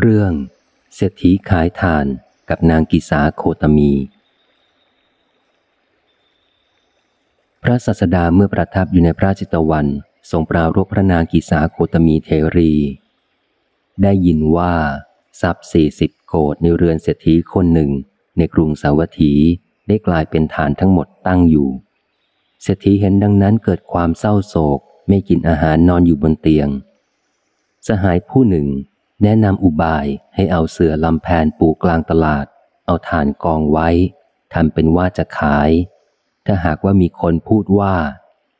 เรื่อง เศรษฐีขายทานกับนางกิสาโคตมี พระสัสดาเมื่อประทับอยู่ในพระจิตวันทรงปรารบพระนางกิสาโคตมีเทรี ได้ยินว่า ทรัพย์สี่สิบโกดในเรือนเศรษฐีคนหนึ่ง ในกรุงสาวัตถีได้กลายเป็นฐานทั้งหมดตั้งอยู่เศรษฐีเห็นดังนั้นเกิดความเศร้าโศก ไม่กินอาหารนอนอยู่บนเตียง สหายผู้หนึ่ง แนะนำอุบายให้เอาเสือลำแพนปูกลางตลาด เอาฐานกองไว้ทำเป็นว่าจะขาย ถ้าหากว่ามีคนพูดว่า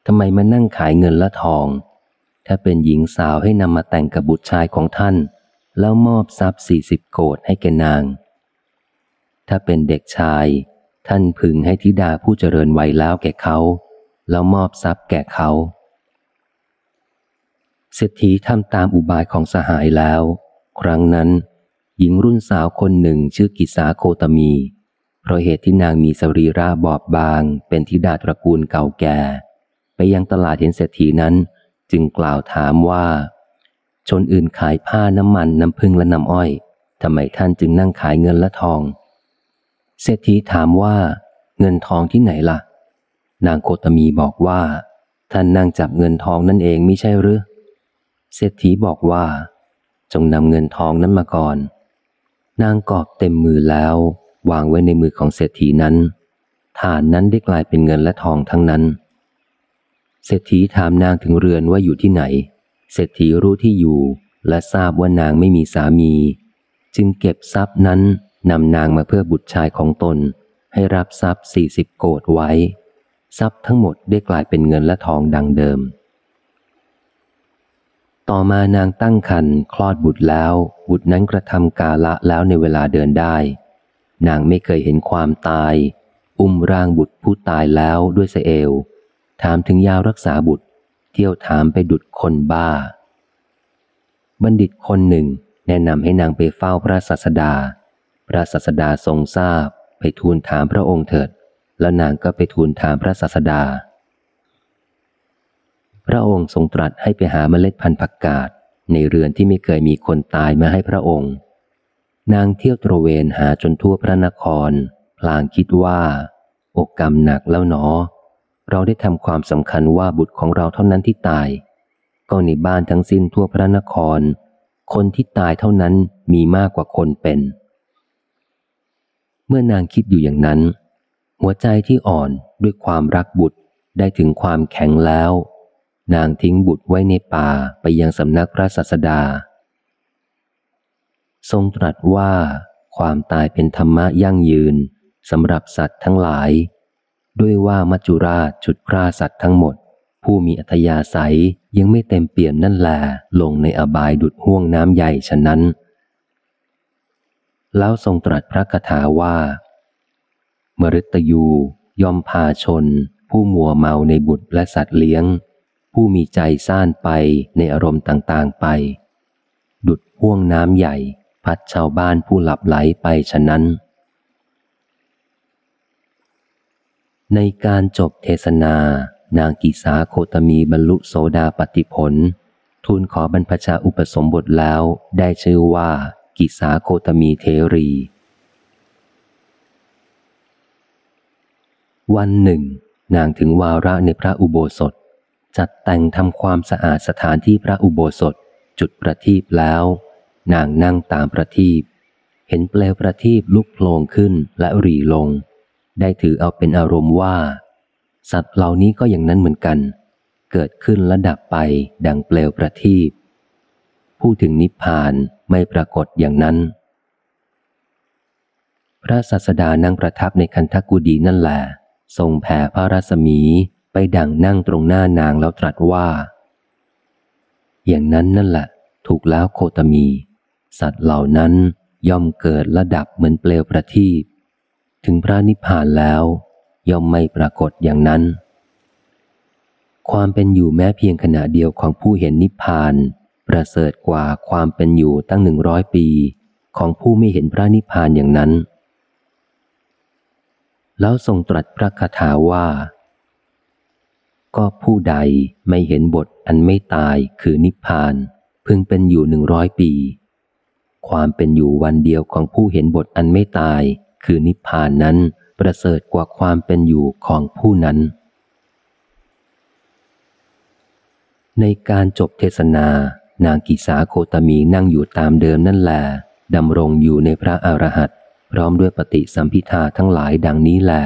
ทำไมมานั่งขายเงินและทอง ถ้าเป็นหญิงสาวให้นำมาแต่งกับบุตรชายของท่าน แล้วมอบทรัพย์สี่สิบโกดให้แกนาง ถ้าเป็นเด็กชาย ท่านพึงให้ธิดาผู้เจริญวัยแล้วแก่เขา แล้วมอบทรัพย์แก่เขาเศรษฐีทำตามอุบายของสหายแล้ว ครั้งนั้น หญิงรุ่นสาวคนหนึ่งชื่อกิสาโคตมี เพราะเหตุที่นางมีสรีระบอบบาง เป็นธิดาตระกูลเก่าแก่ ไปยังตลาดเห็นเศรษฐีนั้น จึงกล่าวถามว่า ชนอื่นขายผ้าน้ำมันน้ำพึ่งและน้ำอ้อยทำไมท่านจึงนั่งขายเงินและทอง เศรษฐีถามว่า เงินทองที่ไหนละ่ะ นางโคตมีบอกว่า ท่านนั่งจับเงินทองนั่นเองไม่ใช่หรือเศรษฐีบอกว่า จงนำเงินทองนั้นมาก่อน นางกอบเต็มมือแล้ว วางไว้ในมือของเศรษฐีนั้นฐานนั้นได้กลายเป็นเงินและทองทั้งนั้น เศรษฐีถามนางถึงเรือนว่าอยู่ที่ไหน เศรษฐีรู้ที่อยู่และทราบว่านางไม่มีสามี จึงเก็บทรัพย์นั้นนำนางมาเพื่อบุตรชายของตน ให้รับทรัพย์สี่สิบโกดไว้ ทรัพย์ทั้งหมดได้กลายเป็นเงินและทองดังเดิม ต่อมานางตั้งครรภ์คลอดบุตรแล้ว บุตรนั้นกระทำกาละแล้วในเวลาเดินได้ นางไม่เคยเห็นความตาย อุ้มร่างบุตรผู้ตายแล้วด้วยเสเอว ถามถึงยารักษาบุตร เที่ยวถามไปดุดคนบ้า บัณฑิตคนหนึ่ง แนะนำให้นางไปเฝ้าพระสัสดา พระสัสดาทรงทราบ ไปทูลถามพระองค์เถิด แล้วนางก็ไปทูลถามพระสัสดา พระองค์ทรงตรัสให้ไปหาเมล็ดพันธุ์ผักกาดในเรือนที่ไม่เคยมีคนตายมาให้พระองค์ นางเที่ยวตระเวนหาจนทั่วพระนคร พลางคิดว่าอกกรรมหนักแล้วหนอ เราได้ทำความสำคัญว่าบุตรของเราเท่านั้นที่ตาย ก็ในบ้านทั้งสิ้นทั่วพระนคร คนที่ตายเท่านั้นมีมากกว่าคนเป็น เมื่อนางคิดอยู่อย่างนั้น หัวใจที่อ่อนด้วยความรักบุตรได้ถึงความแข็งแล้ว นางทิ้งบุตรไว้ในป่าไปยังสำนักพระสัสดา ทรงตรัสว่า ความตายเป็นธรรมะยั่งยืนสำหรับสัตว์ทั้งหลาย ด้วยว่ามัจจุราชฉุดพราสัตว์ทั้งหมด ผู้มีอัธยาศัยยังไม่เต็มเปี่ยมนั่นแหลลงในอบายดุดห่วงน้ำใหญ่ฉะนั้น แล้วทรงตรัสพระคาถาว่า มฤตยูย่อมพาชน ผู้มัวเมาในบุตรและสัตว์เลี้ยง ผู้มีใจซ่านไปในอารมณ์ต่างๆไป ดุดพ่วงน้ำใหญ่ พัดชาวบ้านผู้หลับไหลไปฉะนั้น ในการจบเทศนา นางกิสาโคตมีบรรลุโสดาปติผล ทูลขอบรรพชาอุปสมบทแล้วได้ชื่อว่ากิสาโคตมีเทรี วันหนึ่ง นางถึงวาระในพระอุโบสถ จัดแต่งทำความสะอาดสถานที่พระอุโบสถ จุดประทีปแล้ว นางนั่งตามประทีปเห็นเปลวประทีปลุกโผล่ขึ้นและรีลง ได้ถือเอาเป็นอารมณ์ว่า สัตว์เหล่านี้ก็อย่างนั้นเหมือนกัน เกิดขึ้นและดับไปดังเปลวประทีปพูดถึงนิพพานไม่ปรากฏอย่างนั้น พระสัสดานั่งประทับในคันธกุดีนั่นแหละทรงแผ่พระรัศมี ไปดั่งนั่งตรงหน้านางแล้วตรัสว่า อย่างนั้นนั่นแหละ ถูกแล้วโคตมี สัตว์เหล่านั้นย่อมเกิดระดับเหมือนเปลวประทีปถึงพระนิพพานแล้ว ย่อมไม่ปรากฏอย่างนั้น ความเป็นอยู่แม้เพียงขณะเดียวของผู้เห็นนิพพาน ประเสริฐกว่าความเป็นอยู่ตั้งหนึ่งร้อยปี ของผู้ไม่เห็นพระนิพพานอย่างนั้น แล้วทรงตรัสพระคาถาว่า ก็ผู้ใดไม่เห็นบทอันไม่ตายคือนิพพาน พึงเป็นอยู่หนึ่งร้อยปี ความเป็นอยู่วันเดียวของผู้เห็นบทอันไม่ตาย คือนิพพานนั้นประเสริฐกว่าความเป็นอยู่ของผู้นั้น ในการจบเทศนา นางกิสาโคตมีนั่งอยู่ตามเดิมนั่นแหละดำรงอยู่ในพระอรหันต์พร้อมด้วยปฏิสัมพิทาทั้งหลายดังนี้แหละ